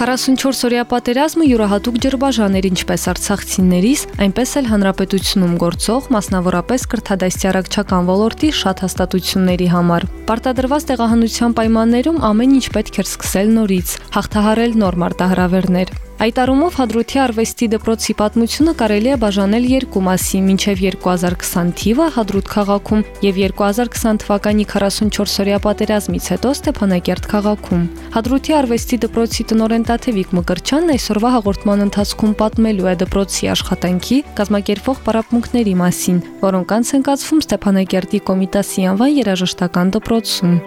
«44-օրյա պատերազմը յուրահատուկ ջրբաժան էր ինչպես արցախցիներից, այնպես էլ հանրապետությունում գործող, մասնավորապես կրթադաստիարակչական ոլորտի շատ հաստատությունների համար։ Պարտադրված տեղահանության պայմաններում ամեն ինչ պետք էր սկսել նորից, հաղթահարել նոր մարտահրավերներ։ Այդ առումով Հադրութի արվեստի դպրոցի պատմությունը կարելի է բաժանել երկու մասի՝ մինչև 2020 թիվը Հադրութ քաղաքում եւ 2020 թվականի 44-օրյա պատերազմից հետո Ստեփանակերտ քաղաքում։ Հադրութի արվեստի դպրոցի տնօրեն Տաթևիկ Մկրչյանն այսօրվա հաղորդման ընթացքում պատմելու է դպրոցի աշխատանքի կազմակերպող պարապմունքների մասին, որոնք անց են կացվում Ստեփանակերտի Կոմիտասի անվան երաժշտական դպրոցում։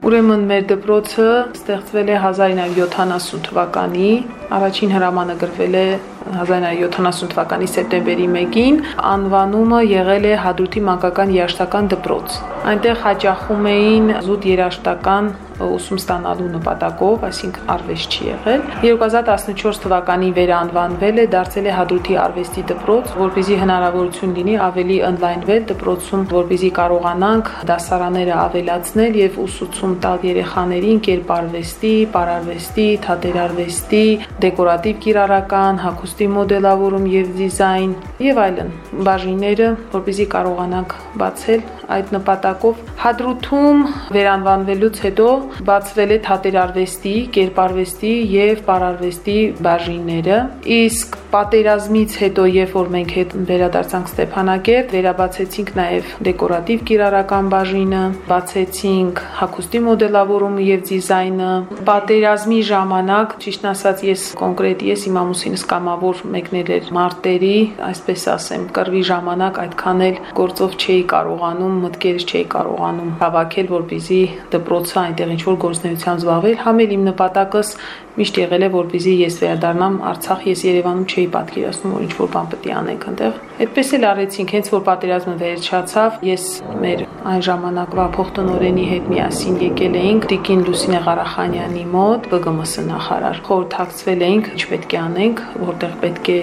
Ուրեմն մեր դպրոցը ստեղծվել է 1970 թվականի, առաջին հրամանը գրվել է 1970 թվականի սեպտեմբերի 1-ին, անվանումը եղել է Հադրութի մանկական երաժշտական դպրոց։ Այնտեղ հաճախում էին զուտ երաժշտական ուսում ստանալու նպատակով, այսինքն արվեստ չի եղել։ 2014 թվականին վերանվանվել է, դարձել է Հադրութի արվեստի դպրոց, որպեսզի հնարավորություն լինի ավելի ընդլայնվել դպրոցում, որպեսզի կարողանանք դասարանները ավելացնել եւ ուսուցում տալ երեխաներին կերպարվեստի, պարարվեստի, թատերարվեստի, դեկորատիվ կիրառական, հագուստի մոդելավորում եւ դիզայն եւ այլն բաժինները, որպեսզի կարողանանք բացել այդ նպատակով Հադրութում վերանվանվելուց հետո բացվել է թատերարվեստի, կերպարվեստի եւ պարարվեստի բաժինները, իսկ պատերազմից հետո, երբ որ մենք հետ վերադարձանք Ստեփանակերտ, վերաբացեցինք նաև դեկորատիվ կիրառական բաժինը, բացեցինք հագուստի մոդելավորումը եւ դիզայնը։ Պատերազմի ժամանակ, ճիշտ ասած, ես կոնկրետ ես իմ ամուսինս կամավոր մեկնել էր մարտերի, այսպես ասեմ, կռվի ժամանակ այդքան էլ գործով չէի կարողանում, մտքերս չէի կարողանում հավաքել, որպեսզի դպրոցը այնտեղ ինչ որ գործնեությամբ զբաղվել, համ էլ իմ նպատակս միշտ եղել է որպեսզի ես վերադառնամ Արցախ, ես Երևանում չէի պատկերացնում, որ ինչ որ բան պետք է անենք այնտեղ։ Այդպես էլ արեցինք, հենց որ պատերազմը վերջացավ, ես մեր այն ժամանակվա փոխտնօրենի հետ միասին եկել էինք Տիկին Լուսինե Ղարախանյանի մոտ, ԲԳՄՍ նախարար։ Խորհրդակցվել էինք, ինչ պետք է անենք, որտեղ պետք է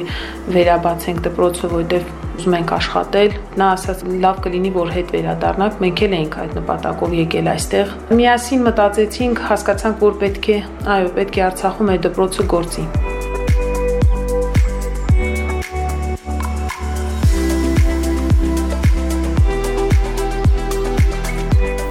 վերաբացենք դպրոցը, որտեղ ուզում ենք աշխատել։ Նա ասաց լավ կլինի, որ հետ վերադառնանք։ Մենք էլ էինք այդ նպատակով եկել այստեղ։ Միասին մտածեցինք, հասկացանք, որ պետք է, այո, պետք է Արցախում այդ դպրոցը գործի։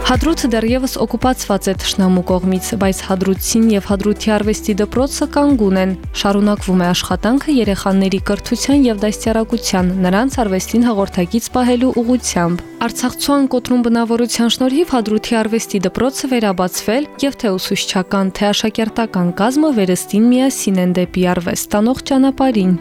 Հադրութը դեռևս օկուպացված է թշնամու կողմից, բայց Հադրութին եւ Հադրութի արվեստի դպրոցը կանգուն են։ Շարունակվում է աշխատանքը երեխաների կրթության եւ դաստիարակության, նրանց արվեստին հաղորդակից պահելու ուղղությամբ։ Արցախցուան կոտրում բնավորության շնորհիվ Հադրութի արվեստի դպրոցը վերաբացվել եւ թե ուսուցչական, թե աշակերտական կազմը վերստին միասին են դեպի արվեստ տանող ճանապարհին։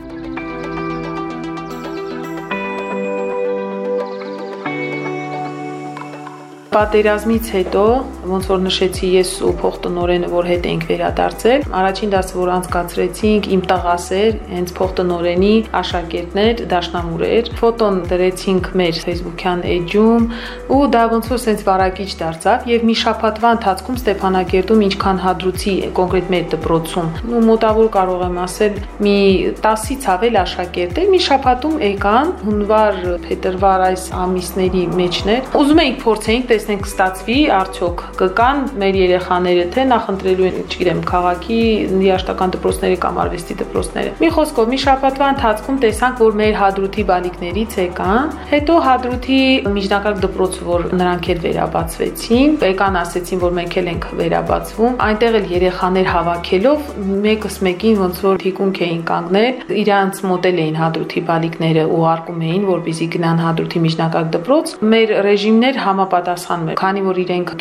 Պատերազմից հետո, ոնց որ նշեցի ես ու փոխտնօրենը, որ հետ ենք վերադարձել, առաջին դասը, որ անցկացրեցինք, իմ տղասեր, հենց փոխտնօրենի աշակերտներ, դաշնամուրեր, ֆոտոն դրեցինք մեր Facebook-յան էջում ու դա ոնց որ սենց վարակիչ դարձավ եւ մի շաբաթվա ընթացքում Ստեփանակերտում ինչքան հադրուցի կոնկրետ մեր դպրոցում, ու մոտավոր կարող եմ ասել մի 10-ից ավել աշակերտներ մի շաբաթում եկան հունվար, փետրվար այս ամիսների մեջներ։ Ուզում էինք փորձեինք տեսնենք ստացվի արդյոք կկան մեր երեխաները թե նախընտրելու են, չգիտեմ, քաղաքի երաշտական դպրոցները կամ արվեստի դպրոցները։ Մի խոսքով մի շաբաթվա ընթացքում տեսանք, որ մեր հադրութի բալիկներից եկան, հետո հադրութի միջնակարգ դպրոցը, որ նրանք էլ վերաբացվեցին, եկան ասեցին, որ մենք էլ ենք վերաբացվում, այնտեղ էլ երեխաներ հավաքելով մեկս մեկին ոնց որ թիկունք էին կանգնել, իրանց մոտել էին հադրութի բալիկները ու արկում էին, որպեսզի գնան հադրութի միջնակարգ դպրոց։ Մեր ռեժիմներ համապատասխան է, քանի որ իրենք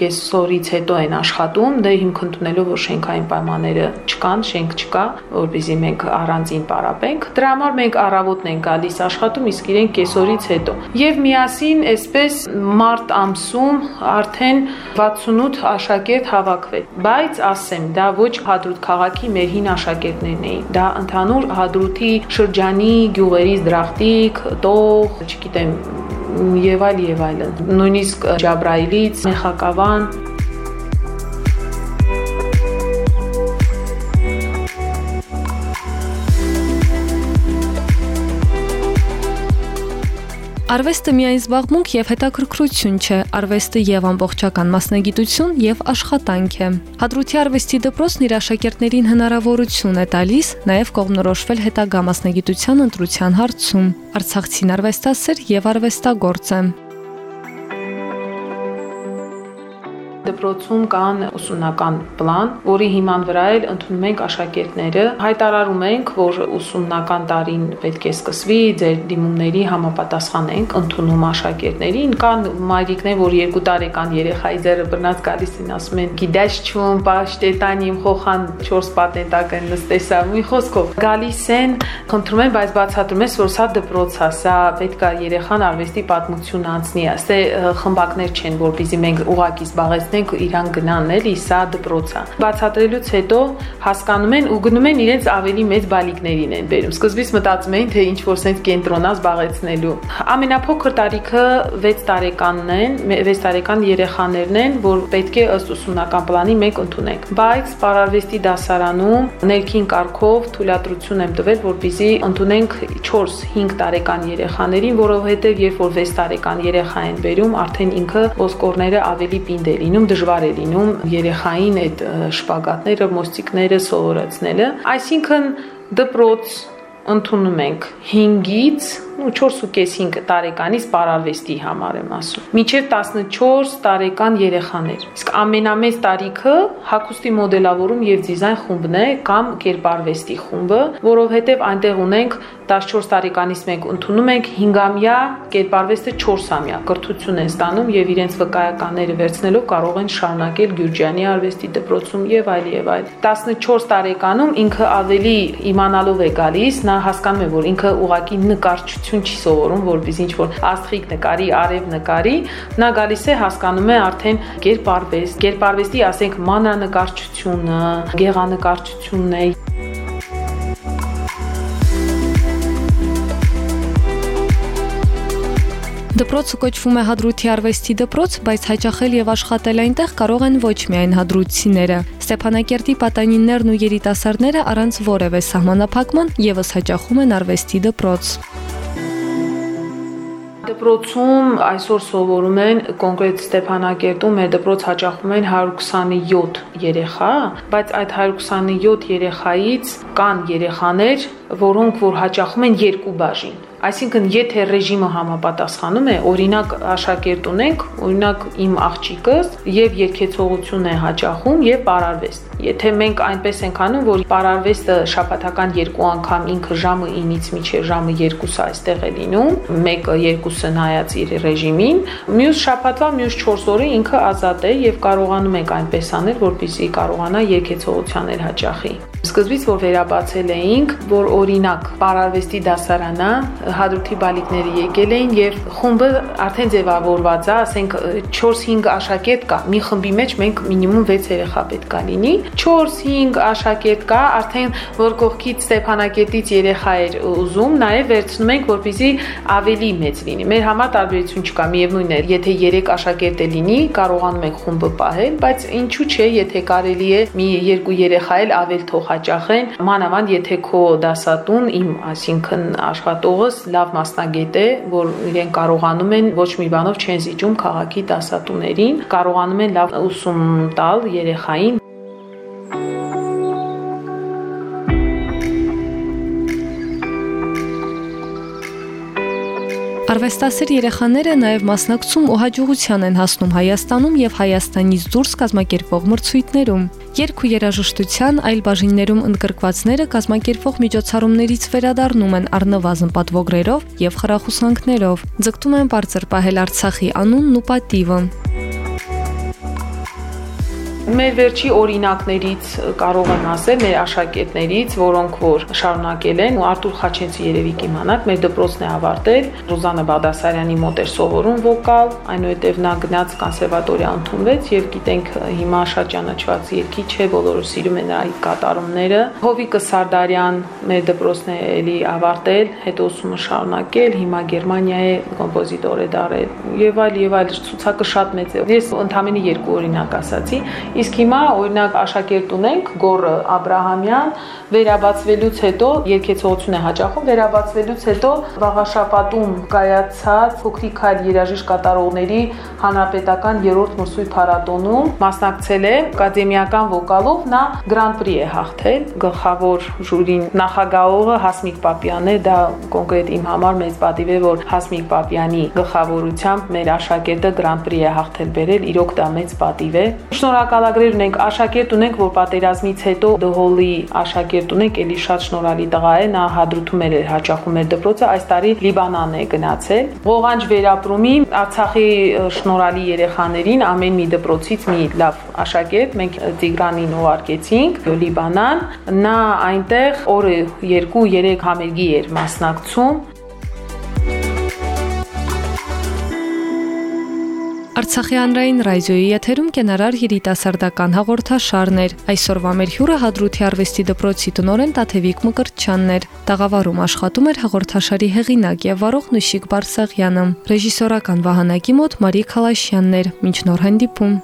կեսօրից հետո են աշխատում, դե հիմք ընդունելով որ շենքային պայմանները չկան, շենք չկա, որպեսզի մենք առանձին պարապենք։ Դրա համար մենք առավոտն ենք գալիս աշխատում, իսկ իրենք կեսօրից հետո։ Եվ միասին այսպես մարտ ամսում արդեն 68 աշակերտ հավաքվել։ Բայց ասեմ, դա ոչ Հադրութ քաղաքի մեր հին աշակերտներն էին։ Դա ընդհանուր Հադրութի շրջանի գյուղերից դրախտիկ, տող, չգիտեմ, եւ այլ եւ այլն։ Նույնիսկ Ջաբրայիլից, Մեխակավան Արվեստը միայն զբաղմունք եւ հետաքրքրություն չէ, արվեստը եւ ամբողջական մասնագիտություն եւ աշխատանք է։ Հադրութի արվեստի դպրոցն իր աշակերտներին հնարավորություն է տալիս նաեւ կողմնորոշվել հետագա մասնագիտության ընտրության հարցում։ Արցախցին արվեստասեր եւ արվեստագործ է։ դպրոցում կան ուսումնական պլան, որի հիման վրա էլ ընդունում ենք աշակերտները, հայտարարում ենք, որ ուսումնական տարին պետք է սկսվի, ձեր դիմումների համապատասխան ենք ընդունում աշակերտներին։ Կան մայրիկներ, որ 2 տարեկան երեխայի ձեռը բռնած գալիս են, ասում են՝ «Գիդաշ չում, պաշտետանիմ խոխան 4 պատենտակ են նստեսա»։ Մի խոսքով գալիս են, խնդրում են, բայց բացատրում ես, որ սա դպրոց է, սա պետք է երեխան արվեստի պատմություն անցնի, ասե խմբակներ չեն, որպեսզի մենք ուղակի զբաղեցնենք տեսնենք իրան գնան էլի, սա դպրոց է։ Բացատրելուց հետո հասկանում են ու գնում են իրենց ավելի մեծ բալիկներին են բերում։ Սկզբից մտածում էին, թե ինչ որ sense կենտրոնա զբաղեցնելու։ Ամենափոքր տարիքը 6 տարեկանն են, 6 տարեկան երեխաներն են, որ պետք է ըստ ուսումնական պլանի մենք ընդունենք։ Բայց Պարարվեստի դասարանում ներքին կարգով թույլատրություն եմ տվել, որպեսզի ընդունենք 4-5 տարեկան երեխաներին, որովհետև երբ որ 6 տարեկան երեխա են բերում, արդեն ինքը ոսկորները ավելի պինդ է լինում, դժվար է լինում երեխային այդ շպագատները, մոստիկները սովորեցնելը, այսինքն դպրոց ընդունում ենք 5-ից ու 4.5 տարեկանից պարարվեստի համար եմ ասում։ Մինչև 14 տարեկան երեխաներ։ Իսկ ամենամեծ տարիքը հակոստի մոդելավորում եւ դիզայն խումբն է կամ կերպարվեստի խումբը, որովհետեւ այնտեղ ունենք 14 տարեկանից մենք ընդունում ենք 5-ամյա կերպարվեստը 4-ամյա կրթություն են ստանում եւ իրենց վկայականները վերցնելով կարող են շարունակել Գյուրջանի արվեստի դպրոցում եւ այլ եւ այլ։ 14 տարեկանում ինքը ավելի իմանալով է գալիս, նա հասկանում է, որ ինքը ուղակի նկարչություն գիտություն չի սովորում, որպես ինչ որ աստղիկ նկարի, արև նկարի, նա գալիս է հասկանում է արդեն գերպարվեստ, գերպարվեստի, ասենք, մանրանկարչությունը, գեղանկարչությունն է Դպրոցը կոչվում է Հադրութի արվեստի դպրոց, բայց հաճախել եւ աշխատել այնտեղ կարող են ոչ միայն հադրութցիները։ Ստեփանակերտի պատանիներն ու երիտասարդները առանց որևէ սահմանափակման եւս հաճախում են արվեստի դպրոց դպրոցում այսօր սովորում են կոնկրետ Ստեփանակերտում մեր դպրոց հաճախում են 127 երեխա, բայց այդ 127 երեխայից կան երեխաներ, որոնք որ հաճախում են երկու բաժին Այսինքն, եթե ռեժիմը համապատասխանում է, օրինակ աշակերտ ունենք, օրինակ իմ աղջիկս եւ երկեցողություն է հաճախում եւ պարարվեստ։ Եթե մենք այնպես ենք անում, որ պարարվեստը շաբաթական երկու անգամ ինքը ժամը 9-ից մինչև ժամը 2-ը այստեղ է լինում, մեկը երկուսը նայած իր ռեժիմին, մյուս շաբաթվա մյուս 4 օրը ինքը ազատ է եւ կարողանում ենք այնպես անել, որպեսզի կարողանա երկեցողությաներ հաճախի։ Սկզբից որ վերաբացել էինք, որ օրինակ Պարարվեստի դասարանա հադրութի բալիկները եկել էին եւ խումբը արդեն ձևավորված է, ասենք 4-5 աշակերտ կա։ Մի խմբի մեջ մենք մինիմում 6 երեխա պետք է լինի։ 4-5 աշակերտ կա, արդեն որ կողքից Ստեփանակերտից երեխա էր ուզում, նաեւ վերցնում ենք, որպեսզի ավելի մեծ լինի։ Մեր համար տարբերություն չկա, միևնույնն է, եթե 3 աշակերտ է լինի, կարողանում ենք խումբը պահել, բայց ինչու՞ չէ, եթե կարելի է մի երկու երեխա էլ ավել թող հաճախեն, մանավանդ եթե քո դասատուն իմ, այսինքն աշխատողս լավ մասնագետ է, որ իրեն կարողանում են ոչ մի բանով չեն զիջում քաղաքի դասատուներին, կարողանում են լավ ուսում տալ երեխային Արվեստասեր երեխաները նաև մասնակցում ու հաջողության են հասնում Հայաստանում եւ Հայաստանից դուրս կազմակերպվող մրցույթներում։ Երկ ու երաժշտության այլ բաժիններում ընդգրկվածները կազմակերպվող միջոցառումներից վերադառնում են առնվազն պատվոգրերով եւ խրախուսանքներով։ Ձգտում են բարձր պահել Արցախի անունն ու պատիվը։ Մեր վերջի օրինակներից կարող եմ ասել մեր աշակերտներից, որոնք որ շարունակել են ու Արտուր Խաչենցի երևի կիմանաք, մեր դպրոցն է ավարտել, Ռոզանա Բադասարյանի մոտ էր սովորում վոկալ, այնուհետև նա գնաց կոնսերվատորիա ընդունվեց եւ գիտենք հիմա շատ ճանաչված երգիչ է, բոլորը սիրում են նրա կատարումները։ Հովիկը Սարդարյան մեր դպրոցն է էլի ավարտել, հետո ուսումը շարունակել, հիմա Գերմանիայի կոմպոզիտոր է դարել եւ այլ եւ այլ ցուցակը շատ մեծ է։ Ես ընդամենը երկու օրինակ ասացի, իսկ հիմա օրինակ աշակերտ ունենք Գոռ Աբրահամյան, վերաբացվելուց հետո երկեցողություն է հաճախում, վերաբացվելուց հետո վաղաշապատում կայացած փոքրիկ հայր երաժիշտ կատարողների հանրապետական երրորդ մրսույթ փառատոնում մասնակցել է ակադեմիական վոկալով նա գրանպրի է հաղթել գլխավոր ժյուրին նախագահողը Հասմիկ Պապյանն է դա կոնկրետ իմ համար մեծ պատիվ է որ Հասմիկ Պապյանի գլխավորությամբ մեր աշակերտը գրանպրի է հաղթել բերել իրոք դա մեծ պատիվ է շնորհակալագրեր ունենք աշակերտ ունենք որ պատերազմից հետո դհոլի աշակերտ ունենք էլի շատ շնորհալի տղա է նա հադրութում էր հաճախում էր դպրոցը այս տարի Լիբանան է գնացել ղողանջ վերապրումի Արցախի շնորհալի երեխաներին ամեն մի դպրոցից մի լավ աշակերտ մենք Տիգրանին ուղարկեցինք Լիբանան նա այնտեղ օրը 2-3 համերգի էր մասնակցում Արցախի հանրային ռադիոյի եթերում կենարար երիտասարդական հաղորդաշարներ։ Այսօրվա մեր հյուրը Հադրութի արվեստի դպրոցի տնօրեն Տաթևիկ Մկրտչյանն էր։ Տաղավարում աշխատում էր հաղորդաշարի հեղինակ եւ վարող Նուշիկ Բարսեղյանը։ Ռեժիսորական վահանակի մոտ Մարի Խալաշյանն էր։ Մինչ նոր հանդիպում։